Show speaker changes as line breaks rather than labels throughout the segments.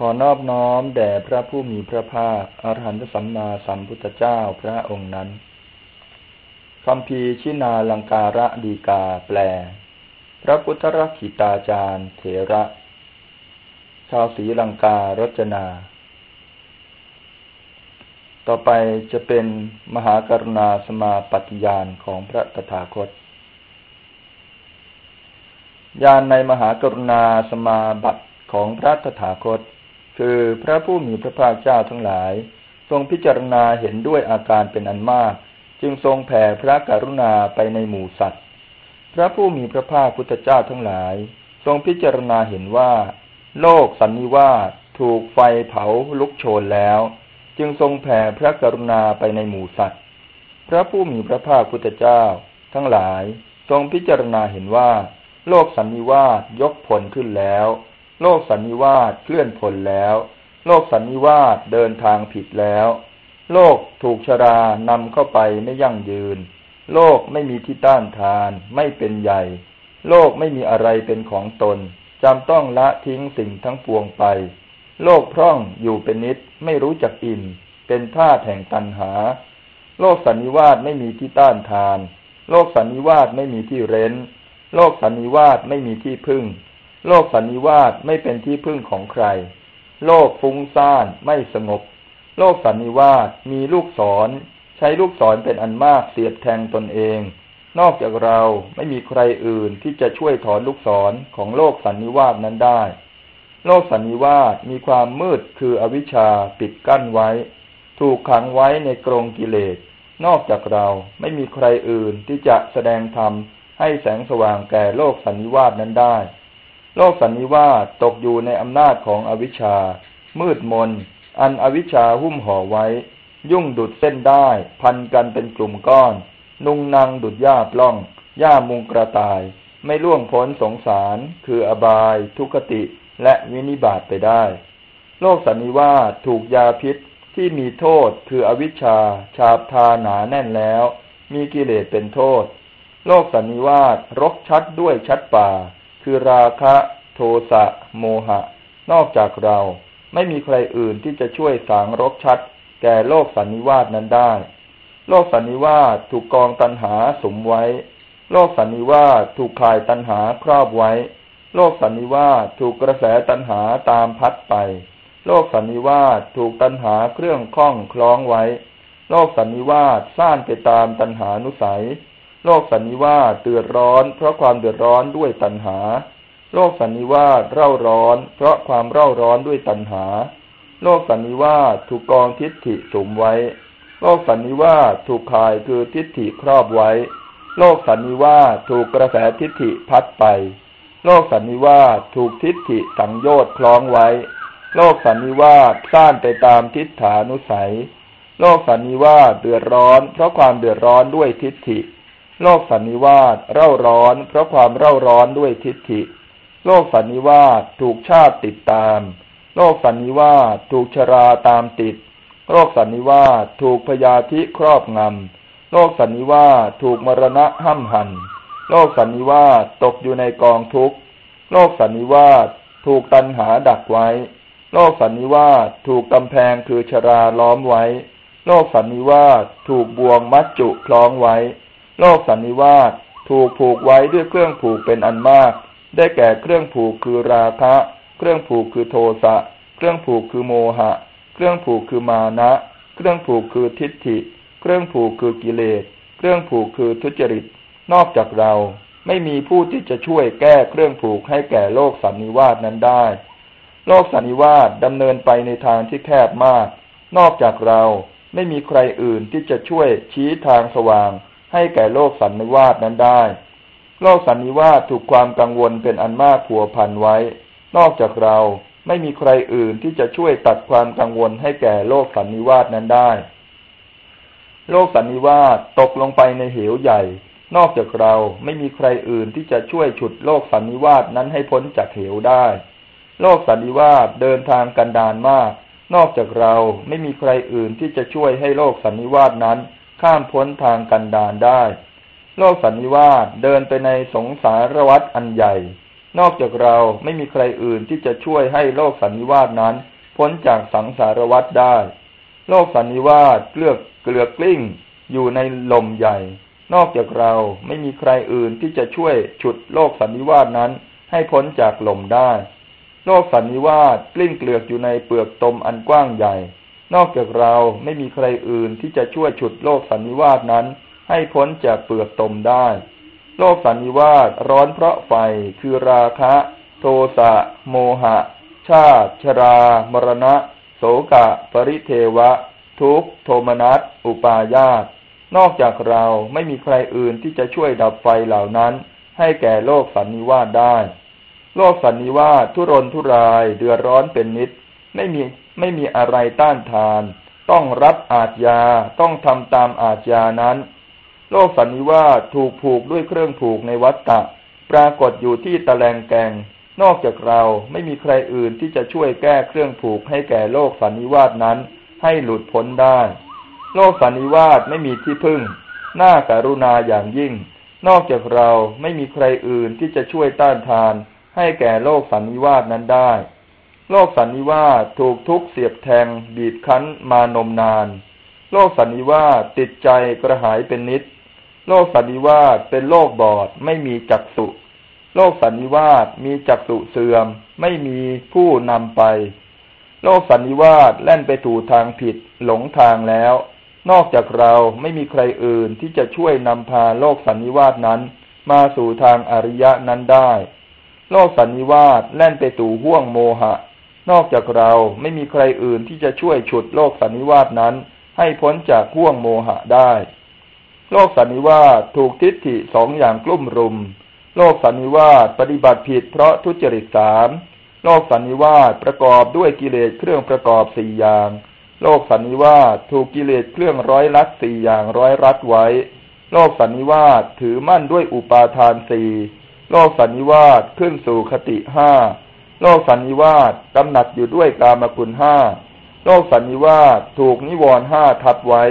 ขอนอบน้อมแด่พระผู้มีพระภาคอรหันตสัมมาสัมพุทธเจ้าพระองค์นั้นคำพีชินาลังการะดีกาแปล พระพุทธรักขิตาจารย์เถระ ชาวศรีลังการจนา ต่อไปจะเป็นมหากรุณาสมาปฏิญาณของพระตถาคตญาณในมหากรุณาสมาบัติของพระตถาคต คือพระผู้มีพระภาคเจ้าทั้งหลาย ทรงพิจารณาเห็นด้วยอาการเป็นอันมาก จึงทรงแผ่พระกรุณาไปในหมู่สัตว์ พระผู้มีพระภาคพุทธเจ้าทั้งหลาย ทรงพิจารณาเห็นว่า โลกสันนิวาสถูกไฟเผาลุกโชนแล้ว จึงทรงแผ่พระกรุณาไปในหมู่สัตว์ พระผู้มีพระภาคพุทธเจ้า ทั้งหลาย ทรงพิจารณาเห็นว่า โลกสันนิวาสยกผลขึ้นแล้ว โลกสันนิวาสเคลื่อนผลแล้ว โลกสันนิวาสเดินทางผิดแล้ว โลกถูกชรานำเข้าไปไม่ยั่งยืน โลกไม่มีที่ต้านทาน ไม่เป็นใหญ่ โลกไม่มีอะไรเป็นของตนจำต้องละทิ้งสิ่งทั้งปวงไป โลกพร่องอยู่เป็นนิดไม่รู้จักอิ่มเป็นท่าแห่งตันหา โลกสันนิวาสไม่มีที่ต้านทาน โลกสันนิวาสไม่มีที่เร้น โลกสันนิวาสไม่มีที่พึ่ง โลกสันนิวาสไม่เป็นที่พึ่งของใคร โลกฟุ้งซ่านไม่สงบ โลกสันนิวาสมีลูกศร ใช้ลูกศรเป็นอันมากเสียบแทงตนเอง นอกจากเราไม่มีใครอื่นที่จะช่วยถอนลูกศรของโลกสันนิวาสนั้นได้ โลกสันนิวาสมีความมืดคืออวิชชาปิดกั้นไว้ ถูกขังไว้ในกรงกิเลส นอกจากเราไม่มีใครอื่นที่จะแสดงธรรมให้แสงสว่างแก่โลกสันนิวาสนั้นได้ โลกสันนิวาสตกอยู่ในอำนาจของอวิชชา มืดมน อันอวิชชาหุ้มห่อไว้ ยุ่งดุดเส้นได้ พันกันเป็นกลุ่มก้อน นุ่งนางดุดหญ้าปล้อง หญ้ามุงกระต่าย ไม่ล่วงพ้นสงสาร คืออบาย ทุกติ และวินิบาตไปได้ โลกสันนิวาสถูกยาพิษที่มีโทษคืออวิชชา ชาบทาหนาแน่นแล้ว มีกิเลสเป็นโทษ โลกสันนิวาสรกชัดด้วยชัดป่า คือราคะโทสะโมหะ นอกจากเราไม่มีใครอื่นที่จะช่วยสางรกชัด แก่โลกสันนิวาสนั้นได้ โลกสันนิวาสถูกกองตันหาสมไว้ โลกสันนิวาสถูกคลายตันหาครอบไว้ โลกสันนิวาสถูกกระแสตันหาตามพัดไป โลกสันนิวาสถูกตันหาเครื่องคล้องคล้องไว้ โลกสันนิวาสสร้างไปตามตันหานุสัย โลกสันนิวาสเดือดร้อน เพราะความเดือดร้อนด้วยตัณหา โลกสันนิวาสเร่าร้อน เพราะความเร่าร้อนด้วยตัณหา โลกสันนิวาสถูกกองทิฏฐิสมไว้ โลกสันนิวาสถูกคายคือทิฏฐิครอบไว้ โลกสันนิวาสถูกกระแสทิฏฐิพัดไป โลกสันนิวาสถูกทิฏฐิสังโยชน์คล้องไว้ โลกสันนิวาสสร้างไปตามทิฏฐานุสัย โลกสันนิวาสเดือดร้อน เพราะความเดือดร้อนด้วยทิฏฐิ โลกสันนิวาสเร่าร้อน เพราะความเร่าร้อนด้วยทิฏฐิ โลกสันนิวาสถูกชาติติดตาม โลกสันนิวาสถูกชราตามติด โลกสันนิวาสถูกพยาธิครอบงำ โลกสันนิวาสถูกมรณะห้ำหัน โลกสันนิวาสตกอยู่ในกองทุกข์ โลกสันนิวาสถูกตันหาดักไว้ โลกสันนิวาสถูกกำแพงคือชราล้อมไว้ โลกสันนิวาสถูกบ่วงมัดจุคล้องไว้ โลกสันนิวาสถูกผูกไว้ด้วยเครื่องผูกเป็นอันมาก ได้แก่เครื่องผูกคือราคะ เครื่องผูกคือโทสะ เครื่องผูกคือโมหะ เครื่องผูกคือมานะ เครื่องผูกคือทิฏฐิ เครื่องผูกคือกิเลส เครื่องผูกคือทุจริต นอกจากเราไม่มีผู้ที่จะช่วยแก้เครื่องผูกให้แก่โลกสันนิวาสนั้นได้ โลกสันนิวาสดำเนินไปในทางที่แคบมาก นอกจากเราไม่มีใครอื่นที่จะช่วยชี้ทางสว่าง ให้แก่โลกสันนิวาสนั้นได้ โลกสันนิวาสถูกความกังวลเป็นอันมากผัวพันไว้ นอกจากเราไม่มีใครอื่นที่จะช่วยตัดความกังวลให้แก่โลกสันนิวาสนั้นได้ โลกสันนิวาสตกลงไปในเหวใหญ่ นอกจากเราไม่มีใครอื่นที่จะช่วยฉุดโลกสันนิวาสนั้นให้พ้นจากเหวได้ โลกสันนิวาสเดินทางกันดานมาก นอกจากเราไม่มีใครอื่นที่จะช่วยให้โลกสันนิวาสนั้น ข้ามพ้นทางกันดานได้ โลกสันนิวาสเดินไปในสงสารวัฏอันใหญ่ นอกจากเราไม่มีใครอื่นที่จะช่วยให้โลกสันนิวาสนั้น พ้นจากสังสารวัฏได้ โลกสันนิวาสเกลือกเกลือกกลิ้งอยู่ในลมใหญ่ นอกจากเราไม่มีใครอื่นที่จะช่วยฉุดโลกสันนิวาสนั้น ให้พ้นจากลมได้ โลกสันนิวาสกลิ้งเกลือกอยู่ในเปลือกตมอันกว้างใหญ่ นอกจากเราไม่มีใครอื่นที่จะช่วยฉุดโลกสันนิวาสนั้น ให้พ้นจากเปลือกตมได้ โลกสันนิวาสร้อนเพราะไฟคือราคะ โทสะโมหะ ชาติ ชรา มรณะ โสกะ ปริเทวะ ทุกโทมนัส อุปาญาต นอกจากเราไม่มีใครอื่นที่จะช่วยดับไฟเหล่านั้น ให้แก่โลกสันนิวาสได้ โลกสันนิวาสทุรนทุรายเดือดร้อนเป็นนิด ไม่มี ไม่มีอะไรต้านทาน ต้องรับอาจยาต้องทำตามอาจยานั้น โลกสันนิวาสถูกผูกด้วยเครื่องผูกในวัฏฏะปรากฏอยู่ที่ตะแลงแกงนอกจากเราไม่มีใครอื่นที่จะช่วยแก้เครื่องผูกให้แก่โลกสันนิวาสนั้น ให้หลุดพ้นได้ โลกสันนิวาสไม่มีที่พึ่ง น่าการุณาอย่างยิ่ง นอกจากเราไม่มีใครอื่นที่จะช่วยต้านทาน ให้แก่โลกสันนิวาสนั้นได้ โลกสันนิวาสถูกทุกเสียบแทง บีบคั้นมานมนาน โลกสันนิวาสติดใจกระหายเป็นนิด โลกสันนิวาสเป็นโลกบอดไม่มีจักสุโลกสันนิวาสมีจักสุเสื่อม ไม่มีผู้นำไป โลกสันนิวาสแล่นไปถูทางผิดหลงทางแล้ว นอกจากเราไม่มีใครอื่นที่จะช่วยนำพาโลกสันนิวาสนั้น มาสู่ทางอริยะนั้นได้ โลกสันนิวาสแล่นไปสู่ห่วงโมหะ นอกจากเราไม่มีใครอื่นที่จะช่วยฉุดโลกสันนิวาสนั้น ให้พ้นจากห่วงโมหะได้ โลกสันนิวาสถูกทิฏฐิสองอย่างกลุ่มรุม โลกสันนิวาสปฏิบัติผิดเพราะทุจริตสามโลกสันนิวาสประกอบด้วยกิเลสเครื่องประกอบสี่อย่าง โลกสันนิวาสถูกกิเลสเครื่องร้อยรัดสี่อย่างร้อยรัดไว้ โลกสันนิวาสถือมั่นด้วยอุปาทานสี่โลกสันนิวาสขึ้นสู่คติห้า โลกสันนิวาสกำหนัดอยู่ด้วยกามคุณห้าโลกสันนิวาสถูกนิวรณ์ห้าทับไว้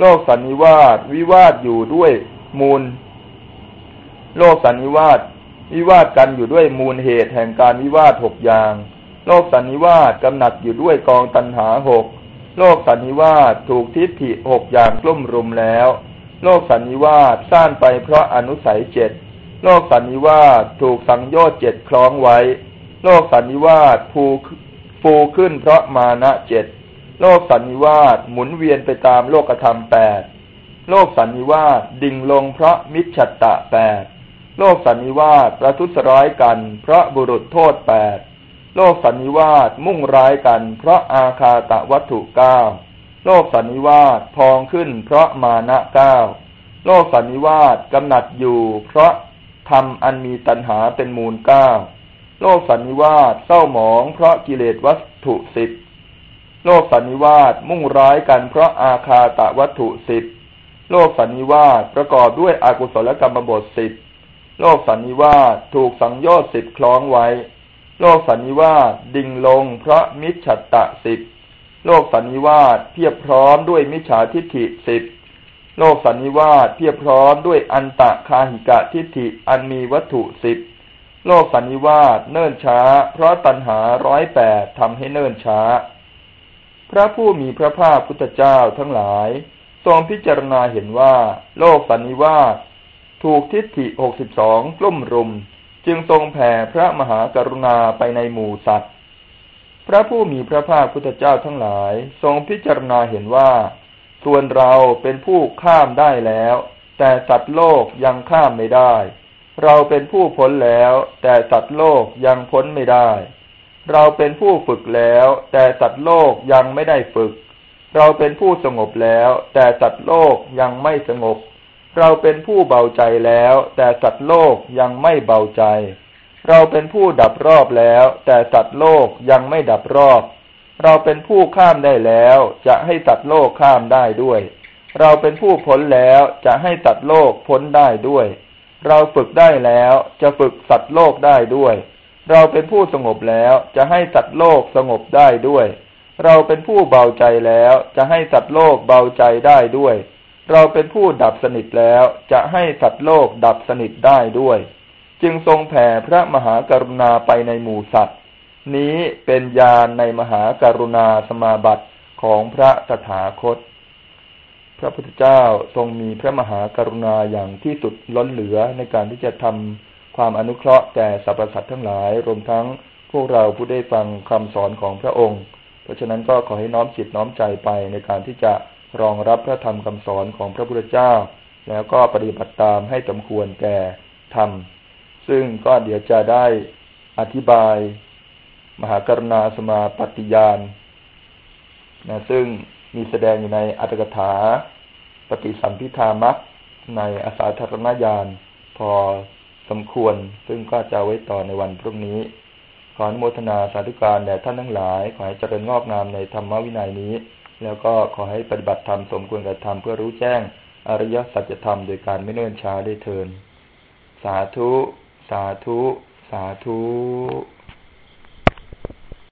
โลกสันนิวาสวิวาทอยู่ด้วยมูล โลกสันนิวาสวิวาสกันอยู่ด้วยมูลเหตุแห่งการวิวาสหกอย่าง โลกสันนิวาสกำหนัดอยู่ด้วยกองตันหาหกโลกสันนิวาสถูกทิฏฐิหกอย่างกลุ่มรุมแล้ว โลกสันนิวาสสร้างไปเพราะอนุสัยเจ็ดโลกสันนิวาสถูกสังโยชน์เจ็ดคล้องไว้ โลกสันนิวาสฟูฟูขึ้นเพราะมานะเจ็ดโลกสันนิวาสหมุนเวียนไปตามโลกธรรมแปดโลกสันนิวาสดิ่งลงเพราะมิจฉัตตะแปดโลกสันนิวาสประทุษร้ายกัน เพราะบุรุษโทษแปดโลกสันนิวาสมุ่งร้ายกัน เพราะอาคาตะวัตถุเก้าโลกสันนิวาสพองขึ้น เพราะมานะเก้าโลกสันนิวาสกำหนัดอยู่ เพราะทำอันมีตัณหาเป็นมูลเก้า โลกสันนิวาสเศร้าหมอง เพราะกิเลสวัตถุสิบโลกสันนิวาสมุ่งร้ายกันเพราะอาฆาตวัตถุสิบโลกสันนิวาสประกอบด้วยอกุศลกรรมบถสิบโลกสันนิวาสถูกสังโยชน์สิบคล้องไว้ โลกสันนิวาสดิ่งลงเพราะมิจฉัตตะสิบโลกสันนิวาสเพียบพร้อมด้วยมิจฉาทิฏฐิสิบโลกสันนิวาสเพียบพร้อมด้วยอันตะคาหิกะทิฏฐิอันมีวัตถุสิบ โลกสันนิวาสเนิ่นช้า เพราะตัณหาร้อยแปดทำให้เนิ่นช้า พระผู้มีพระภาคพุทธเจ้าทั้งหลาย ทรงพิจารณาเห็นว่า โลกสันนิวาสถูกทิฏฐิหกสิบสองกลุ่มรุม จึงทรงแผ่พระมหากรุณาไปในหมู่สัตว์ พระผู้มีพระภาคพุทธเจ้าทั้งหลาย ทรงพิจารณาเห็นว่า ส่วนเราเป็นผู้ข้ามได้แล้ว แต่สัตว์โลกยังข้ามไม่ได้ เราเป็นผู้พ้นแล้ว แต่สัตว์โลกยังพ้นไม่ได้ เราเป็นผู้ฝึกแล้ว แต่สัตว์โลกยังไม่ได้ฝึก เราเป็นผู้สงบแล้ว แต่สัตว์โลกยังไม่สงบ เราเป็นผู้เบาใจแล้ว แต่สัตว์โลกยังไม่เบาใจ เราเป็นผู้ดับรอบแล้ว แต่สัตว์โลกยังไม่ดับรอบ เราเป็นผู้ข้ามได้แล้ว จะให้สัตว์โลกข้ามได้ด้วย เราเป็นผู้พ้นแล้วจะให้สัตว์โลกพ้นได้ด้วย เราฝึกได้แล้วจะฝึกสัตว์โลกได้ด้วย เราเป็นผู้สงบแล้วจะให้สัตว์โลกสงบได้ด้วย เราเป็นผู้เบาใจแล้วจะให้สัตว์โลกเบาใจได้ด้วย เราเป็นผู้ดับสนิทแล้วจะให้สัตว์โลกดับสนิทได้ด้วย จึงทรงแผ่พระมหากรุณาไปในหมู่สัตว์ นี้เป็นญาณในมหากรุณาสมาบัติของพระตถาคต พระพุทธเจ้าทรงมีพระมหากรุณาอย่างที่สุดล้นเหลือในการที่จะทำความอนุเคราะห์แก่สรรพสัตว์ทั้งหลาย รวมทั้งพวกเราผู้ได้ฟังคำสอนของพระองค์ เพราะฉะนั้นก็ขอให้น้อมจิตน้อมใจไปในการที่จะรองรับพระธรรมคำสอนของพระพุทธเจ้า แล้วก็ปฏิบัติตามให้สมควรแก่ธรรม ซึ่งก็เดี๋ยวจะได้อธิบาย มหากรุณาสมาปฏิญาณนะซึ่ง มีแสดงอยู่ในอัตถกถา ปฏิสัมพิธามักในอาสาธารณญาณพอสมควร ซึ่งก็จะไว้ต่อในวันพรุ่งนี้ ขออนุโมทนาสาธุการแด่ท่านทั้งหลาย ขอให้เจริญงอกงามในธรรมวินัยนี้ แล้วก็ขอให้ปฏิบัติธรรมสมควรกับธรรมเพื่อรู้แจ้ง อริยสัจธรรมโดยการไม่เนิ่นช้าได้เทิน สาธุ สาธุ สาธุ